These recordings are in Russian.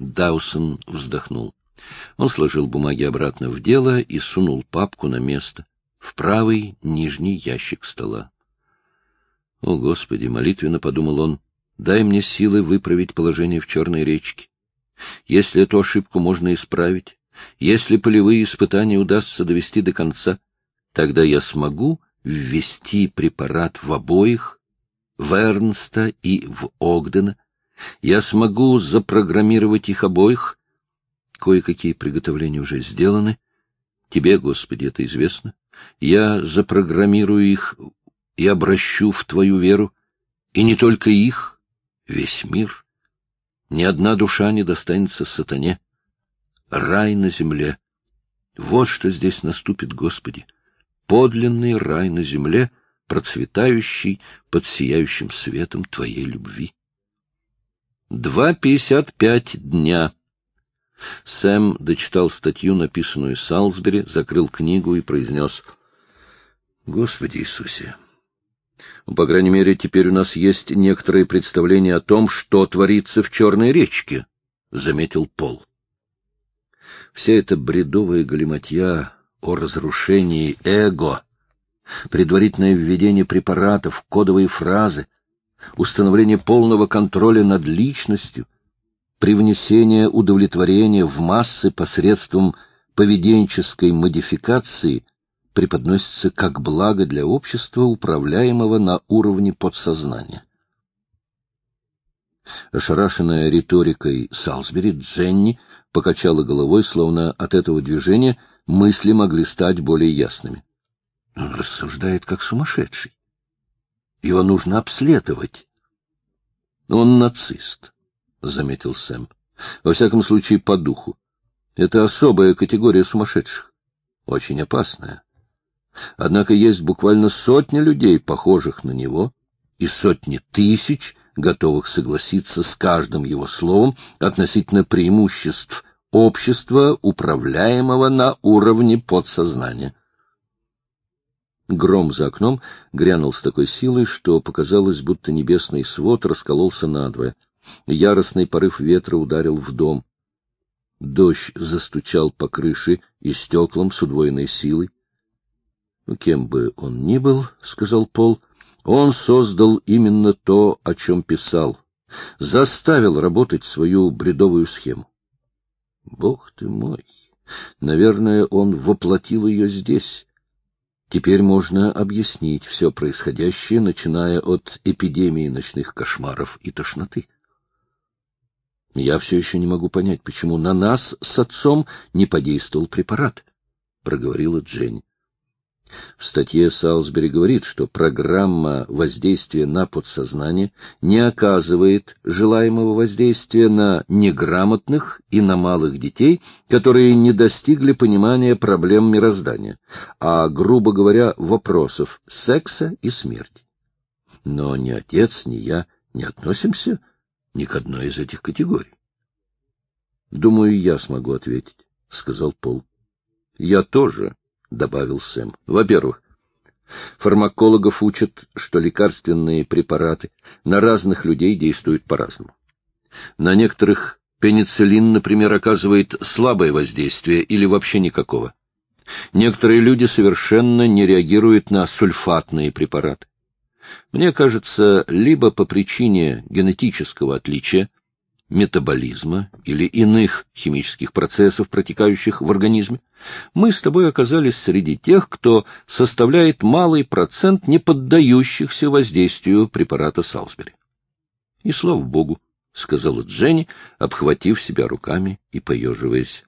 Даусон вздохнул. Он сложил бумаги обратно в дело и сунул папку на место, в правый нижний ящик стола. «О, Господи!» — молитвенно подумал он. «Дай мне силы выправить положение в Черной речке. Если эту ошибку можно исправить, если полевые испытания удастся довести до конца, тогда я смогу ввести препарат в обоих, в Эрнста и в Огдена. Я смогу запрограммировать их обоих. Кое-какие приготовления уже сделаны. Тебе, Господи, это известно. Я запрограммирую их и обращу в Твою веру, и не только их, весь мир. Ни одна душа не достанется сатане. Рай на земле. Вот что здесь наступит, Господи. Подлинный рай на земле, процветающий под сияющим светом Твоей любви. Два пятьдесят пять дня. Сэм дочитал статью, написанную Салсбери, закрыл книгу и произнес «Господи Иисусе!» По крайней мере, теперь у нас есть некоторые представления о том, что творится в Черной речке, — заметил Пол. Вся эта бредовая галиматья о разрушении эго, предварительное введение препаратов, кодовые фразы, установление полного контроля над личностью, привнесение удовлетворения в массы посредством поведенческой модификации преподносится как благо для общества, управляемого на уровне подсознания. Ошарашенная риторикой Салсбери, Дженни покачала головой, словно от этого движения мысли могли стать более ясными. Он рассуждает как сумасшедший. Его нужно обследовать. Он нацист, — заметил Сэм. Во всяком случае, по духу. Это особая категория сумасшедших. Очень опасная. Однако есть буквально сотни людей, похожих на него, и сотни тысяч, готовых согласиться с каждым его словом относительно преимуществ общества, управляемого на уровне подсознания. Гром за окном грянул с такой силой, что показалось, будто небесный свод раскололся надвое. Яростный порыв ветра ударил в дом. Дождь застучал по крыше и стеклам с удвоенной силой. Ну, кем бы он ни был, — сказал Пол, — он создал именно то, о чем писал, заставил работать свою бредовую схему. Бог ты мой! Наверное, он воплотил ее здесь. Теперь можно объяснить все происходящее, начиная от эпидемии ночных кошмаров и тошноты. Я все еще не могу понять, почему на нас с отцом не подействовал препарат, — проговорила Дженни. В статье Салсбери говорит, что программа воздействия на подсознание не оказывает желаемого воздействия на неграмотных и на малых детей, которые не достигли понимания проблем мироздания, а, грубо говоря, вопросов секса и смерти. Но ни отец, ни я не относимся ни к одной из этих категорий. — Думаю, я смогу ответить, — сказал Пол. — Я тоже, — добавил Сэм. — Во-первых, фармакологов учат, что лекарственные препараты на разных людей действуют по-разному. На некоторых пенициллин, например, оказывает слабое воздействие или вообще никакого. Некоторые люди совершенно не реагируют на сульфатные препараты. Мне кажется, либо по причине генетического отличия, метаболизма или иных химических процессов, протекающих в организме, мы с тобой оказались среди тех, кто составляет малый процент не поддающихся воздействию препарата Салсбери. И слава богу, — сказала Дженни, обхватив себя руками и поеживаясь.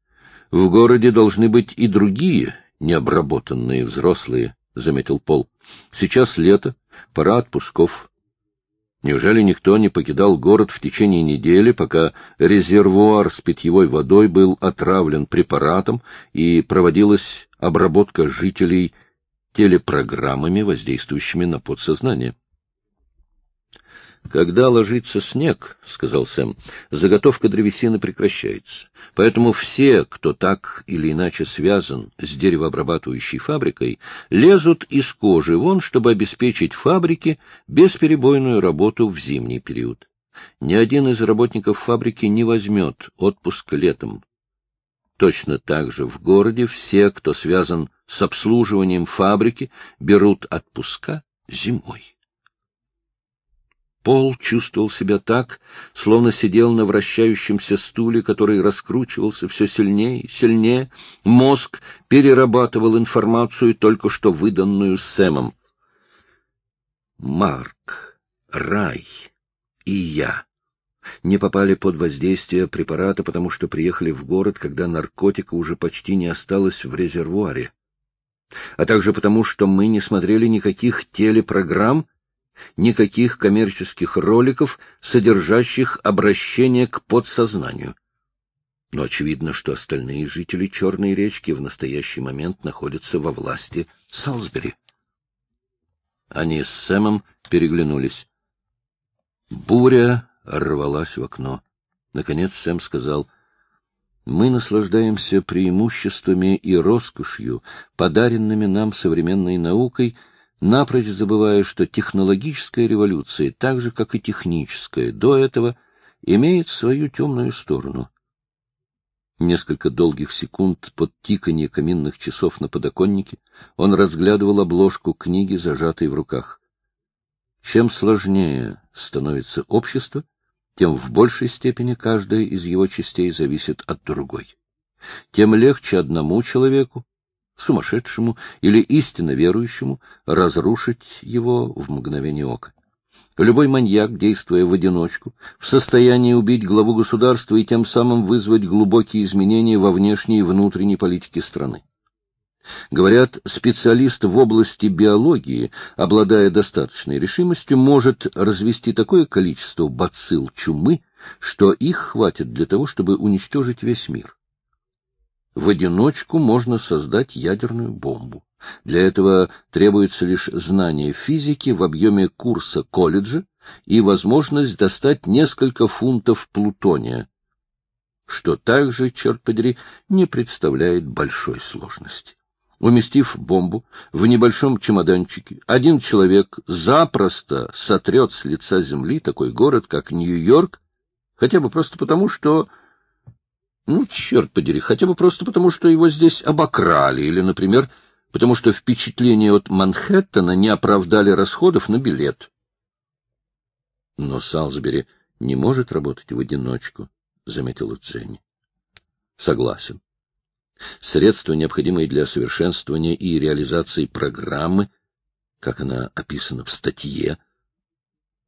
— В городе должны быть и другие необработанные взрослые, — заметил Пол. — Сейчас лето, пора отпусков. Неужели никто не покидал город в течение недели, пока резервуар с питьевой водой был отравлен препаратом и проводилась обработка жителей телепрограммами, воздействующими на подсознание? «Когда ложится снег, — сказал Сэм, — заготовка древесины прекращается. Поэтому все, кто так или иначе связан с деревообрабатывающей фабрикой, лезут из кожи вон, чтобы обеспечить фабрике бесперебойную работу в зимний период. Ни один из работников фабрики не возьмет отпуск летом. Точно так же в городе все, кто связан с обслуживанием фабрики, берут отпуска зимой. Пол чувствовал себя так, словно сидел на вращающемся стуле, который раскручивался все сильнее и сильнее. Мозг перерабатывал информацию, только что выданную Сэмом. Марк, Рай и я не попали под воздействие препарата, потому что приехали в город, когда наркотика уже почти не осталось в резервуаре, а также потому, что мы не смотрели никаких телепрограмм, никаких коммерческих роликов, содержащих обращение к подсознанию. Но очевидно, что остальные жители Черной речки в настоящий момент находятся во власти Салсбери. Они с Сэмом переглянулись. Буря рвалась в окно. Наконец Сэм сказал, «Мы наслаждаемся преимуществами и роскошью, подаренными нам современной наукой, — напрочь забывая, что технологическая революция, так же, как и техническая, до этого имеет свою темную сторону. Несколько долгих секунд под тиканье каминных часов на подоконнике он разглядывал обложку книги, зажатой в руках. Чем сложнее становится общество, тем в большей степени каждая из его частей зависит от другой. Тем легче одному человеку, сумасшедшему или истинно верующему, разрушить его в мгновение ока. Любой маньяк, действуя в одиночку, в состоянии убить главу государства и тем самым вызвать глубокие изменения во внешней и внутренней политике страны. Говорят, специалист в области биологии, обладая достаточной решимостью, может развести такое количество бацилл чумы, что их хватит для того, чтобы уничтожить весь мир. В одиночку можно создать ядерную бомбу. Для этого требуется лишь знание физики в объеме курса колледжа и возможность достать несколько фунтов плутония, что также, черт подери, не представляет большой сложности. Уместив бомбу в небольшом чемоданчике, один человек запросто сотрет с лица земли такой город, как Нью-Йорк, хотя бы просто потому, что ну, черт подери, хотя бы просто потому, что его здесь обокрали, или, например, потому что впечатления от Манхэттена не оправдали расходов на билет. Но Салсбери не может работать в одиночку, — заметила Дженни. Согласен. Средства, необходимые для совершенствования и реализации программы, как она описана в статье,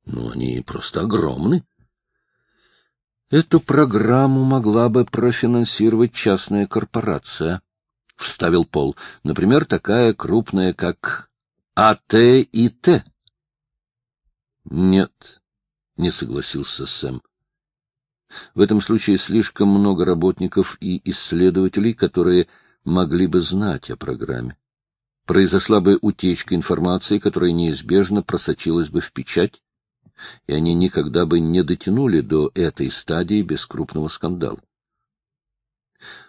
ну, они просто огромны. Эту программу могла бы профинансировать частная корпорация, — вставил Пол. Например, такая крупная, как АТ и Т. Нет, — не согласился Сэм. В этом случае слишком много работников и исследователей, которые могли бы знать о программе. Произошла бы утечка информации, которая неизбежно просочилась бы в печать, и они никогда бы не дотянули до этой стадии без крупного скандала.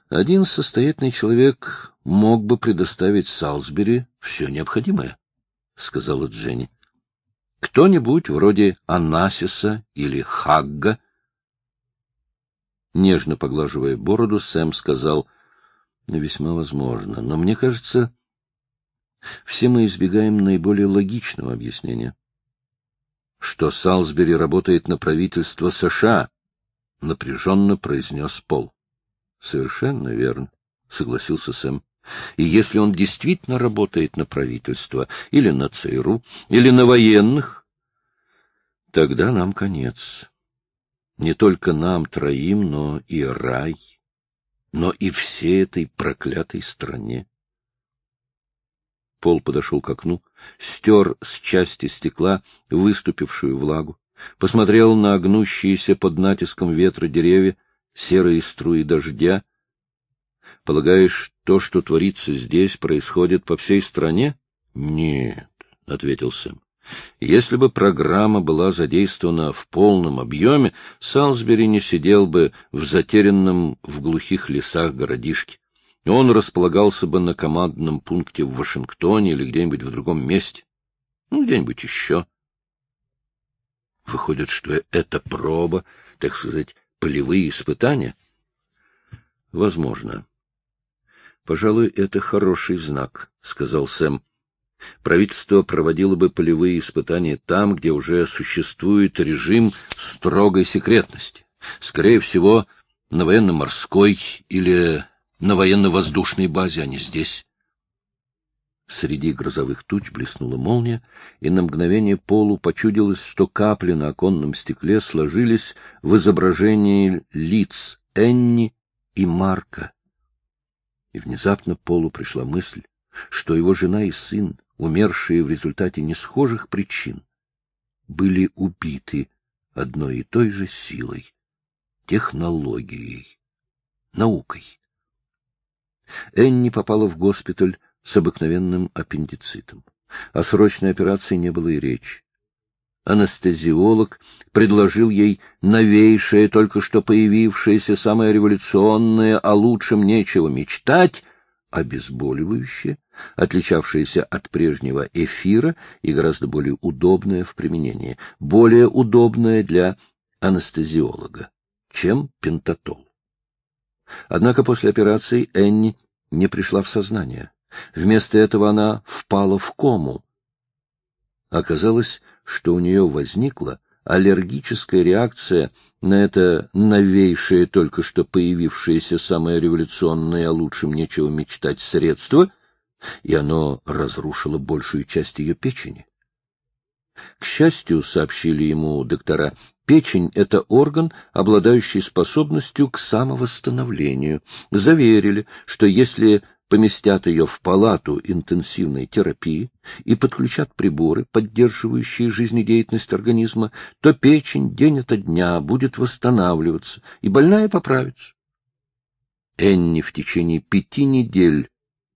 Один состоятельный человек мог бы предоставить Салсбери все необходимое, — сказала Дженни. Кто-нибудь вроде Анасиса или Хагга. Нежно поглаживая бороду, Сэм сказал, — весьма возможно, но мне кажется, все мы избегаем наиболее логичного объяснения что Салсбери работает на правительство США, — напряженно произнес Пол. — Совершенно верно, — согласился Сэм. И если он действительно работает на правительство, или на ЦРУ, или на военных, тогда нам конец. Не только нам троим, но и рай, но и всей этой проклятой стране. Пол подошел к окну, стер с части стекла выступившую влагу, посмотрел на гнущиеся под натиском ветра деревья, серые струи дождя. — Полагаешь, то, что творится здесь, происходит по всей стране? — Нет, — ответил Сэм. Если бы программа была задействована в полном объеме, Салсбери не сидел бы в затерянном в глухих лесах городишке он располагался бы на командном пункте в Вашингтоне или где-нибудь в другом месте. Ну, где-нибудь еще. Выходит, что это проба, так сказать, полевые испытания? Возможно. Пожалуй, это хороший знак, сказал Сэм. Правительство проводило бы полевые испытания там, где уже существует режим строгой секретности. Скорее всего, на военно-морской или на военно-воздушной базе, а не здесь. Среди грозовых туч блеснула молния, и на мгновение Полу почудилось, что капли на оконном стекле сложились в изображении лиц Энни и Марка. И внезапно Полу пришла мысль, что его жена и сын, умершие в результате несхожих причин, были убиты одной и той же силой, технологией, наукой. Энни попала в госпиталь с обыкновенным аппендицитом. О срочной операции не было и речи. Анестезиолог предложил ей новейшее, только что появившееся, самое революционное, о лучшем нечего мечтать, обезболивающее, отличавшееся от прежнего эфира и гораздо более удобное в применении, более удобное для анестезиолога, чем пентатол. Однако после операции Энни не пришла в сознание. Вместо этого она впала в кому. Оказалось, что у нее возникла аллергическая реакция на это новейшее, только что появившееся самое революционное, о лучшем нечего мечтать средство, и оно разрушило большую часть ее печени. К счастью, сообщили ему доктора, печень — это орган, обладающий способностью к самовосстановлению. Заверили, что если поместят ее в палату интенсивной терапии и подключат приборы, поддерживающие жизнедеятельность организма, то печень день ото дня будет восстанавливаться, и больная поправится. Энни в течение пяти недель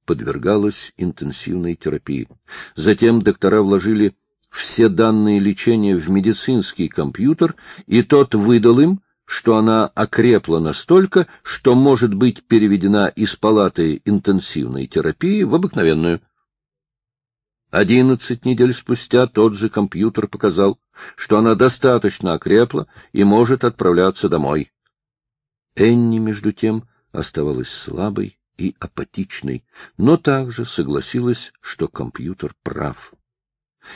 подвергалась интенсивной терапии. Затем доктора вложили все данные лечения в медицинский компьютер, и тот выдал им что она окрепла настолько, что может быть переведена из палаты интенсивной терапии в обыкновенную. Одиннадцать недель спустя тот же компьютер показал, что она достаточно окрепла и может отправляться домой. Энни, между тем, оставалась слабой и апатичной, но также согласилась, что компьютер прав.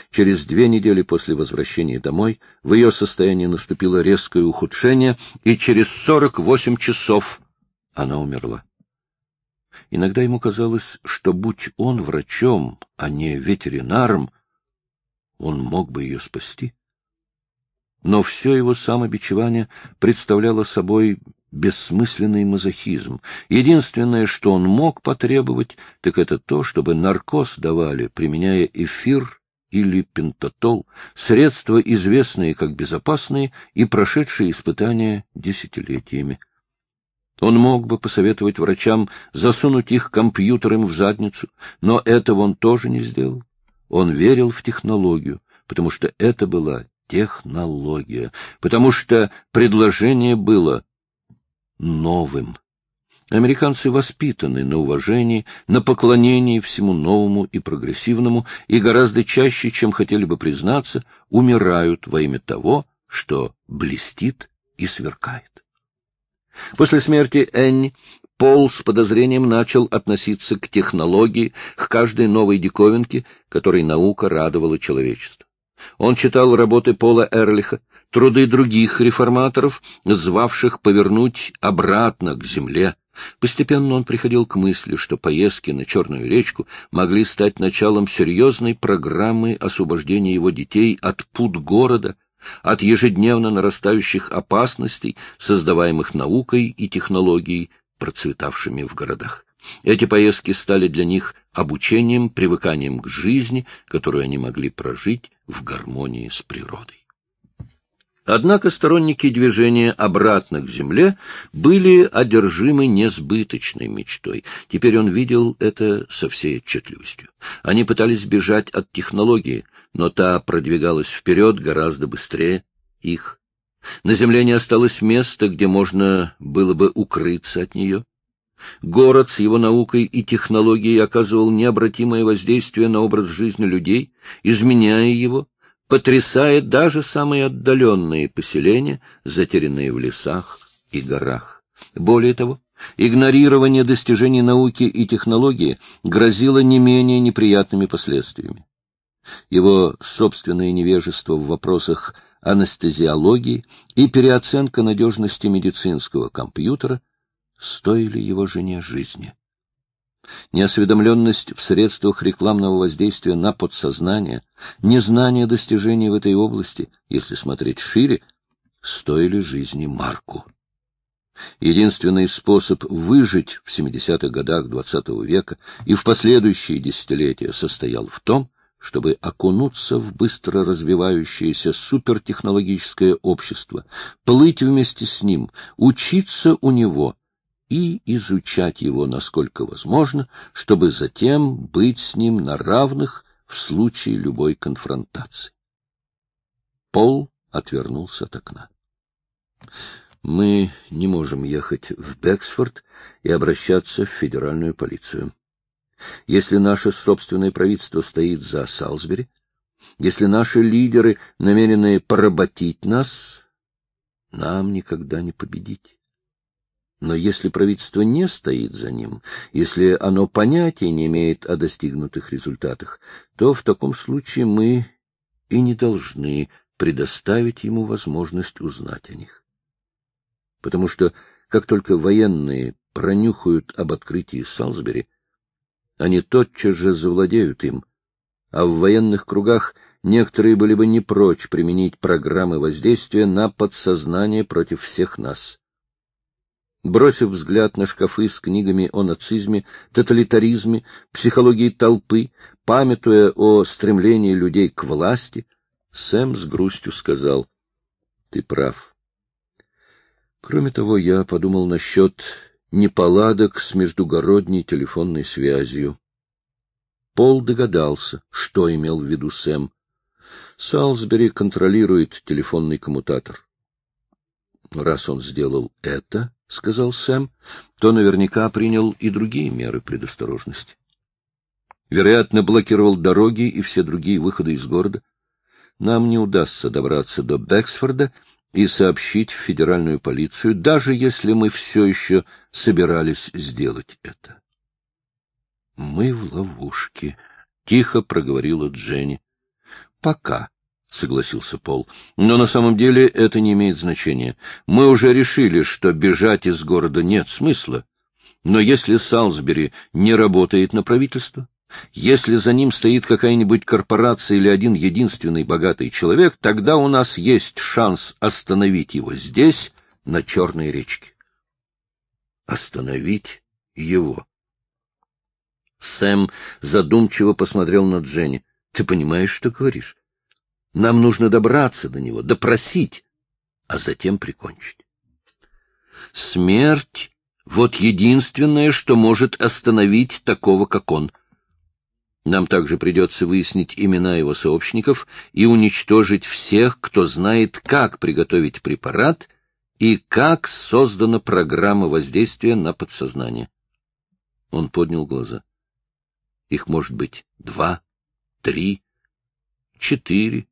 Через две недели после возвращения домой в ее состоянии наступило резкое ухудшение, и через сорок восемь часов она умерла. Иногда ему казалось, что будь он врачом, а не ветеринаром, он мог бы ее спасти. Но все его самобичевание представляло собой бессмысленный мазохизм. Единственное, что он мог потребовать, так это то, чтобы наркоз давали, применяя эфир или пентатол, средства, известные как безопасные и прошедшие испытания десятилетиями. Он мог бы посоветовать врачам засунуть их компьютером в задницу, но этого он тоже не сделал. Он верил в технологию, потому что это была технология, потому что предложение было новым. Американцы воспитаны на уважении, на поклонении всему новому и прогрессивному, и гораздо чаще, чем хотели бы признаться, умирают во имя того, что блестит и сверкает. После смерти Энни Пол с подозрением начал относиться к технологии, к каждой новой диковинке, которой наука радовала человечество. Он читал работы Пола Эрлиха, труды других реформаторов, звавших повернуть обратно к земле, Постепенно он приходил к мысли, что поездки на Черную речку могли стать началом серьезной программы освобождения его детей от пут города, от ежедневно нарастающих опасностей, создаваемых наукой и технологией, процветавшими в городах. Эти поездки стали для них обучением, привыканием к жизни, которую они могли прожить в гармонии с природой. Однако сторонники движения обратно к земле были одержимы несбыточной мечтой. Теперь он видел это со всей отчетливостью. Они пытались бежать от технологии, но та продвигалась вперед гораздо быстрее их. На земле не осталось места, где можно было бы укрыться от нее. Город с его наукой и технологией оказывал необратимое воздействие на образ жизни людей, изменяя его, потрясает даже самые отдаленные поселения, затерянные в лесах и горах. Более того, игнорирование достижений науки и технологии грозило не менее неприятными последствиями. Его собственное невежество в вопросах анестезиологии и переоценка надежности медицинского компьютера стоили его жене жизни. Неосведомленность в средствах рекламного воздействия на подсознание, незнание достижений в этой области, если смотреть шире, стоили жизни Марку. Единственный способ выжить в 70-х годах XX -го века и в последующие десятилетия состоял в том, чтобы окунуться в быстро развивающееся супертехнологическое общество, плыть вместе с ним, учиться у него и изучать его насколько возможно, чтобы затем быть с ним на равных в случае любой конфронтации. Пол отвернулся от окна. Мы не можем ехать в Бексфорд и обращаться в федеральную полицию. Если наше собственное правительство стоит за Салсбери, если наши лидеры намерены поработить нас, нам никогда не победить. Но если правительство не стоит за ним, если оно понятия не имеет о достигнутых результатах, то в таком случае мы и не должны предоставить ему возможность узнать о них. Потому что как только военные пронюхают об открытии Салсбери, они тотчас же завладеют им, а в военных кругах некоторые были бы не прочь применить программы воздействия на подсознание против всех нас. Бросив взгляд на шкафы с книгами о нацизме, тоталитаризме, психологии толпы, памятуя о стремлении людей к власти, Сэм с грустью сказал, — Ты прав. Кроме того, я подумал насчет неполадок с междугородней телефонной связью. Пол догадался, что имел в виду Сэм. Салсбери контролирует телефонный коммутатор. Раз он сделал это, — сказал Сэм, — то наверняка принял и другие меры предосторожности. Вероятно, блокировал дороги и все другие выходы из города. Нам не удастся добраться до Бексфорда и сообщить в федеральную полицию, даже если мы все еще собирались сделать это. — Мы в ловушке, — тихо проговорила Дженни. — Пока, — согласился Пол. — Но на самом деле это не имеет значения. Мы уже решили, что бежать из города нет смысла. Но если Салсбери не работает на правительство, если за ним стоит какая-нибудь корпорация или один единственный богатый человек, тогда у нас есть шанс остановить его здесь, на Черной речке. Остановить его. Сэм задумчиво посмотрел на Дженни. — Ты понимаешь, что говоришь? Нам нужно добраться до него, допросить, а затем прикончить. Смерть — вот единственное, что может остановить такого, как он — нам также придется выяснить имена его сообщников и уничтожить всех, кто знает, как приготовить препарат и как создана программа воздействия на подсознание. Он поднял глаза. Их может быть два, три, четыре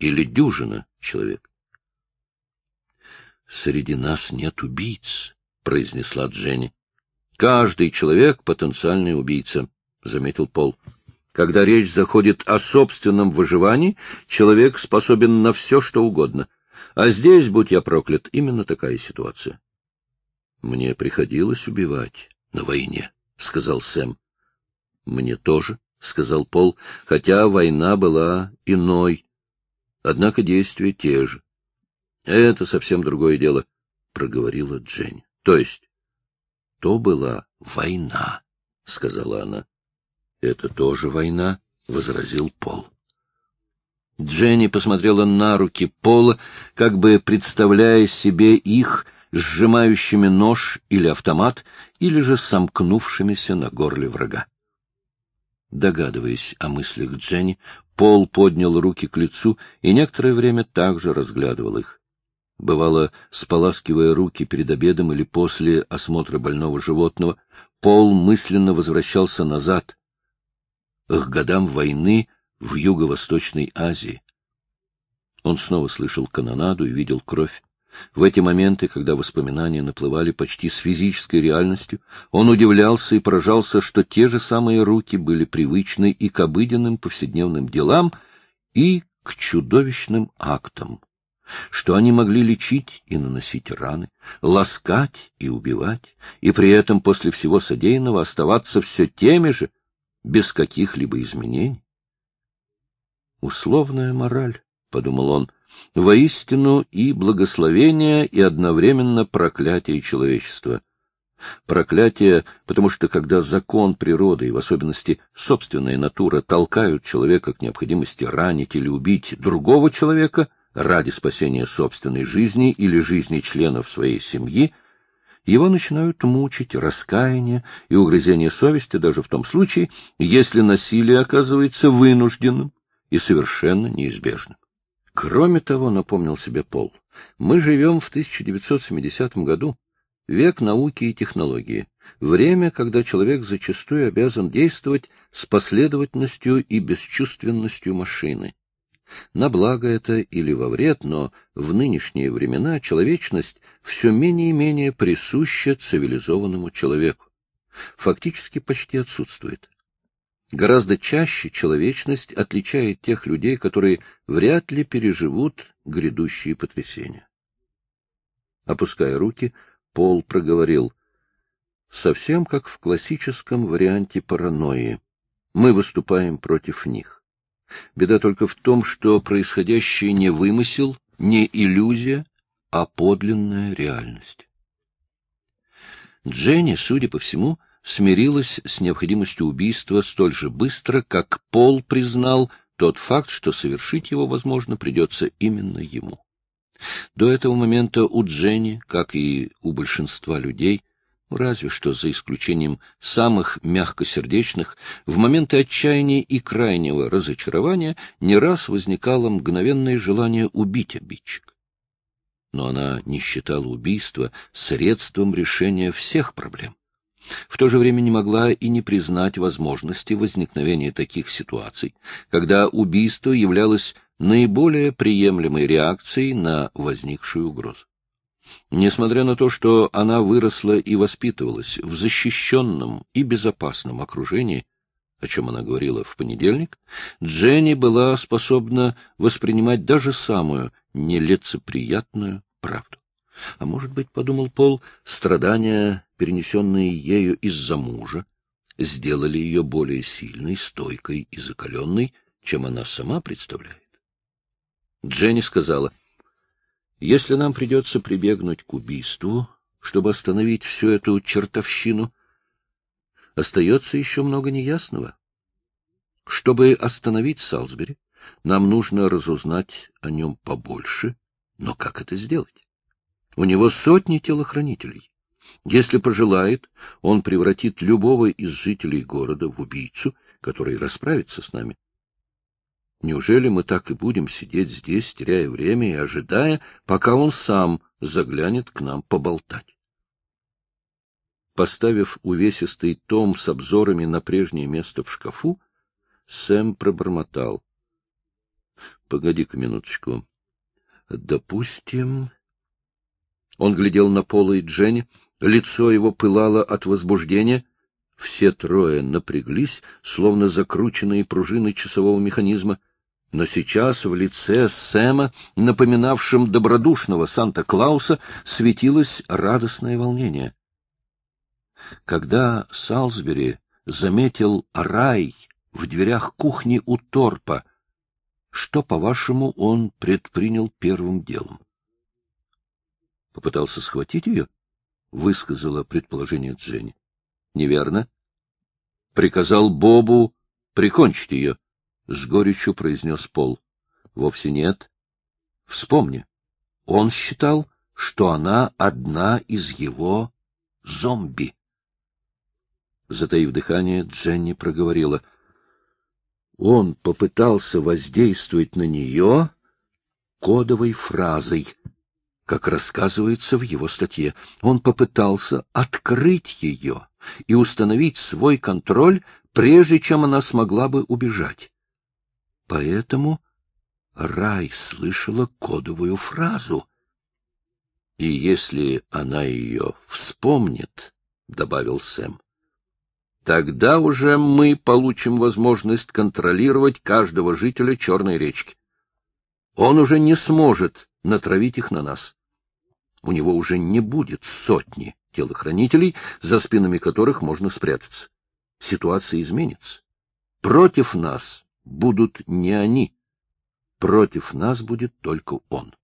или дюжина человек. «Среди нас нет убийц», — произнесла Дженни. «Каждый человек — потенциальный убийца», — заметил Пол. Когда речь заходит о собственном выживании, человек способен на все, что угодно. А здесь, будь я проклят, именно такая ситуация. — Мне приходилось убивать на войне, — сказал Сэм. — Мне тоже, — сказал Пол, — хотя война была иной. Однако действия те же. — Это совсем другое дело, — проговорила Дженни. — То есть? — То была война, — сказала она. — Это тоже война, — возразил Пол. Дженни посмотрела на руки Пола, как бы представляя себе их сжимающими нож или автомат, или же сомкнувшимися на горле врага. Догадываясь о мыслях Дженни, Пол поднял руки к лицу и некоторое время также разглядывал их. Бывало, споласкивая руки перед обедом или после осмотра больного животного, Пол мысленно возвращался назад, к годам войны в Юго-Восточной Азии. Он снова слышал канонаду и видел кровь. В эти моменты, когда воспоминания наплывали почти с физической реальностью, он удивлялся и поражался, что те же самые руки были привычны и к обыденным повседневным делам, и к чудовищным актам, что они могли лечить и наносить раны, ласкать и убивать, и при этом после всего содеянного оставаться все теми же, без каких-либо изменений. «Условная мораль», — подумал он, — «воистину и благословение, и одновременно проклятие человечества». Проклятие, потому что когда закон природы, и в особенности собственная натура, толкают человека к необходимости ранить или убить другого человека ради спасения собственной жизни или жизни членов своей семьи, его начинают мучить раскаяние и угрызение совести даже в том случае, если насилие оказывается вынужденным и совершенно неизбежным. Кроме того, напомнил себе Пол, мы живем в 1970 году, век науки и технологии, время, когда человек зачастую обязан действовать с последовательностью и бесчувственностью машины. На благо это или во вред, но в нынешние времена человечность все менее и менее присуща цивилизованному человеку. Фактически почти отсутствует. Гораздо чаще человечность отличает тех людей, которые вряд ли переживут грядущие потрясения. Опуская руки, Пол проговорил, совсем как в классическом варианте паранойи. Мы выступаем против них. Беда только в том, что происходящее не вымысел, не иллюзия, а подлинная реальность. Дженни, судя по всему, — смирилась с необходимостью убийства столь же быстро, как Пол признал тот факт, что совершить его, возможно, придется именно ему. До этого момента у Дженни, как и у большинства людей, разве что за исключением самых мягкосердечных, в моменты отчаяния и крайнего разочарования не раз возникало мгновенное желание убить обидчика. Но она не считала убийство средством решения всех проблем. В то же время не могла и не признать возможности возникновения таких ситуаций, когда убийство являлось наиболее приемлемой реакцией на возникшую угрозу. Несмотря на то, что она выросла и воспитывалась в защищенном и безопасном окружении, о чем она говорила в понедельник, Дженни была способна воспринимать даже самую нелицеприятную правду. А может быть, — подумал Пол, — страдания, перенесенные ею из-за мужа, сделали ее более сильной, стойкой и закаленной, чем она сама представляет. Дженни сказала, — Если нам придется прибегнуть к убийству, чтобы остановить всю эту чертовщину, остается еще много неясного. Чтобы остановить Салсбери, нам нужно разузнать о нем побольше, но как это сделать? У него сотни телохранителей. Если пожелает, он превратит любого из жителей города в убийцу, который расправится с нами. Неужели мы так и будем сидеть здесь, теряя время и ожидая, пока он сам заглянет к нам поболтать? Поставив увесистый том с обзорами на прежнее место в шкафу, Сэм пробормотал. — Погоди-ка минуточку. Допустим, он глядел на Пола и Дженни, лицо его пылало от возбуждения. Все трое напряглись, словно закрученные пружины часового механизма. Но сейчас в лице Сэма, напоминавшем добродушного Санта-Клауса, светилось радостное волнение. Когда Салсбери заметил рай в дверях кухни у Торпа, что, по-вашему, он предпринял первым делом? Попытался схватить ее? — высказала предположение Дженни. — Неверно. — Приказал Бобу прикончить ее, — с горечью произнес Пол. — Вовсе нет. Вспомни, он считал, что она одна из его зомби. Затаив дыхание, Дженни проговорила. Он попытался воздействовать на нее кодовой фразой — как рассказывается в его статье, он попытался открыть ее и установить свой контроль, прежде чем она смогла бы убежать. Поэтому Рай слышала кодовую фразу. И если она ее вспомнит, — добавил Сэм, — тогда уже мы получим возможность контролировать каждого жителя Черной речки. Он уже не сможет натравить их на нас. У него уже не будет сотни телохранителей, за спинами которых можно спрятаться. Ситуация изменится. Против нас будут не они. Против нас будет только он.